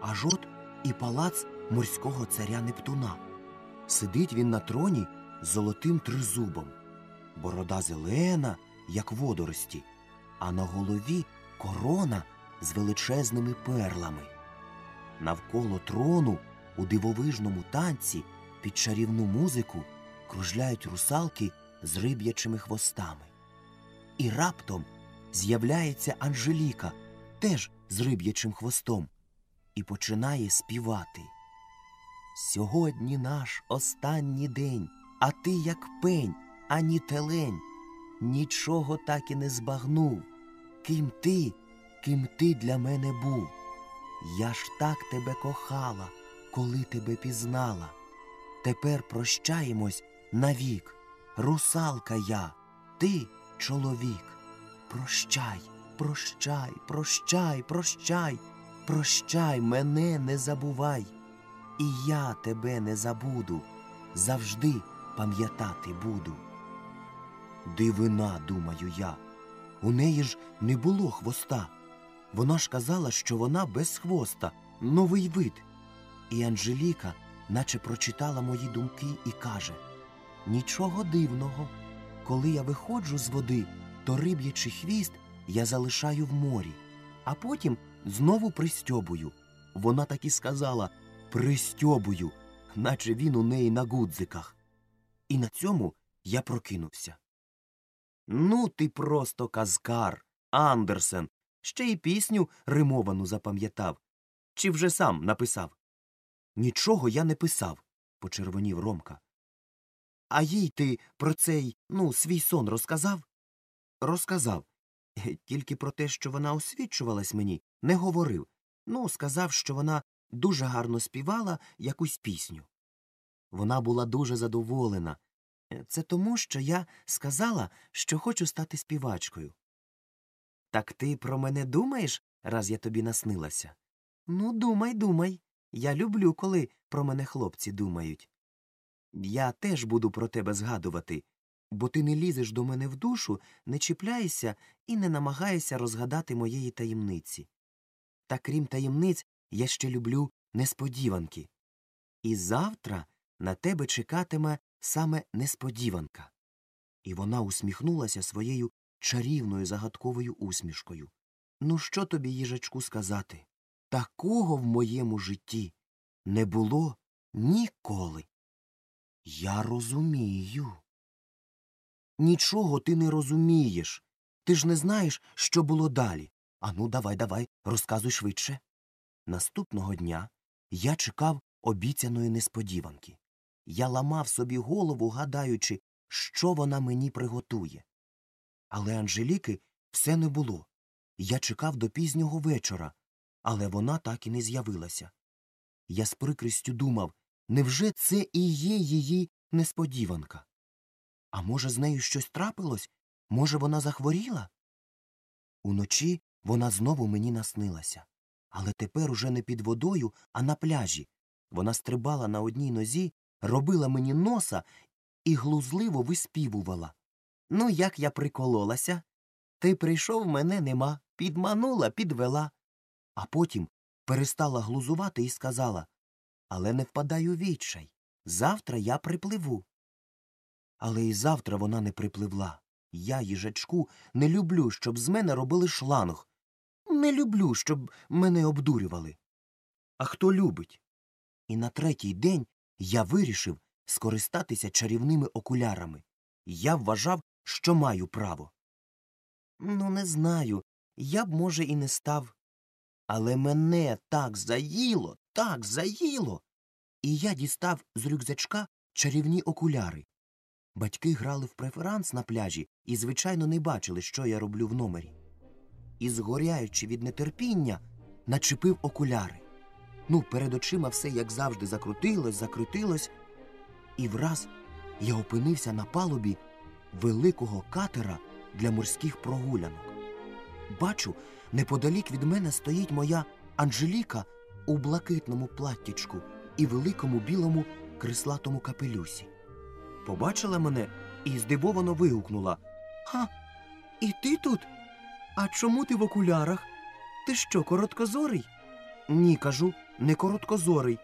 аж от і палац морського царя Нептуна. Сидить він на троні з золотим тризубом, борода зелена, як водорості, а на голові корона з величезними перлами. Навколо трону у дивовижному танці під чарівну музику кружляють русалки з риб'ячими хвостами. І раптом з'являється Анжеліка, теж з риб'ячим хвостом, і починає співати. Сьогодні наш останній день, а ти, як пень, ані телень, нічого так і не збагнув. Ким ти, ким ти для мене був. Я ж так тебе кохала, коли тебе пізнала. Тепер прощаємось навік. Русалка я, ти чоловік. Прощай, прощай, прощай, прощай, прощай, мене не забувай. І я тебе не забуду, завжди пам'ятати буду. Дивина, думаю я, у неї ж не було хвоста. Вона ж казала, що вона без хвоста, новий вид. І Анжеліка, наче прочитала мої думки і каже Нічого дивного. Коли я виходжу з води, то риб'ячий хвіст я залишаю в морі, а потім знову пристьобую. Вона так і сказала пристьобую, наче він у неї на гудзиках. І на цьому я прокинувся. Ну, ти просто казкар, Андерсен, ще й пісню римовану запам'ятав. Чи вже сам написав? Нічого я не писав, почервонів Ромка. А їй ти про цей, ну, свій сон розказав? Розказав. Е, Тільки про те, що вона освічувалась мені, не говорив. Ну, сказав, що вона дуже гарно співала якусь пісню. Вона була дуже задоволена. Е, Це тому, що я сказала, що хочу стати співачкою. Так ти про мене думаєш, раз я тобі наснилася? Ну, думай, думай. Я люблю, коли про мене хлопці думають. Я теж буду про тебе згадувати, бо ти не лізеш до мене в душу, не чіпляєшся і не намагаєшся розгадати моєї таємниці. Та крім таємниць, я ще люблю несподіванки. І завтра на тебе чекатиме саме несподіванка. І вона усміхнулася своєю чарівною загадковою усмішкою. Ну, що тобі, їжачку, сказати? Такого в моєму житті не було ніколи. Я розумію. Нічого ти не розумієш. Ти ж не знаєш, що було далі. Ану, давай, давай, розказуй швидше. Наступного дня я чекав обіцяної несподіванки. Я ламав собі голову, гадаючи, що вона мені приготує. Але Анжеліки все не було. Я чекав до пізнього вечора, але вона так і не з'явилася. Я з прикрістю думав, невже це і є її несподіванка? А може, з нею щось трапилось? Може, вона захворіла? Уночі вона знову мені наснилася. Але тепер уже не під водою, а на пляжі. Вона стрибала на одній нозі, робила мені носа і глузливо виспівувала. Ну, як я прикололася. Ти прийшов, мене нема, підманула, підвела. А потім перестала глузувати і сказала Але не впадай у відчай. Завтра я припливу. Але і завтра вона не припливла. Я, їжачку, не люблю, щоб з мене робили шланг. Не люблю, щоб мене обдурювали. А хто любить? І на третій день я вирішив скористатися чарівними окулярами. Я вважав, що маю право. Ну, не знаю. Я б, може, і не став. Але мене так заїло, так заїло. І я дістав з рюкзачка чарівні окуляри. Батьки грали в преферанс на пляжі і, звичайно, не бачили, що я роблю в номері. І, згоряючи від нетерпіння, начепив окуляри. Ну, перед очима все, як завжди, закрутилось, закрутилось, і враз я опинився на палубі великого катера для морських прогулянок. Бачу, неподалік від мене стоїть моя Анжеліка у блакитному платтячку і великому білому крислатому капелюсі. Побачила мене і здивовано вигукнула Ха, і ти тут? А чому ти в окулярах? Ти що, короткозорий? Ні, кажу, не короткозорий,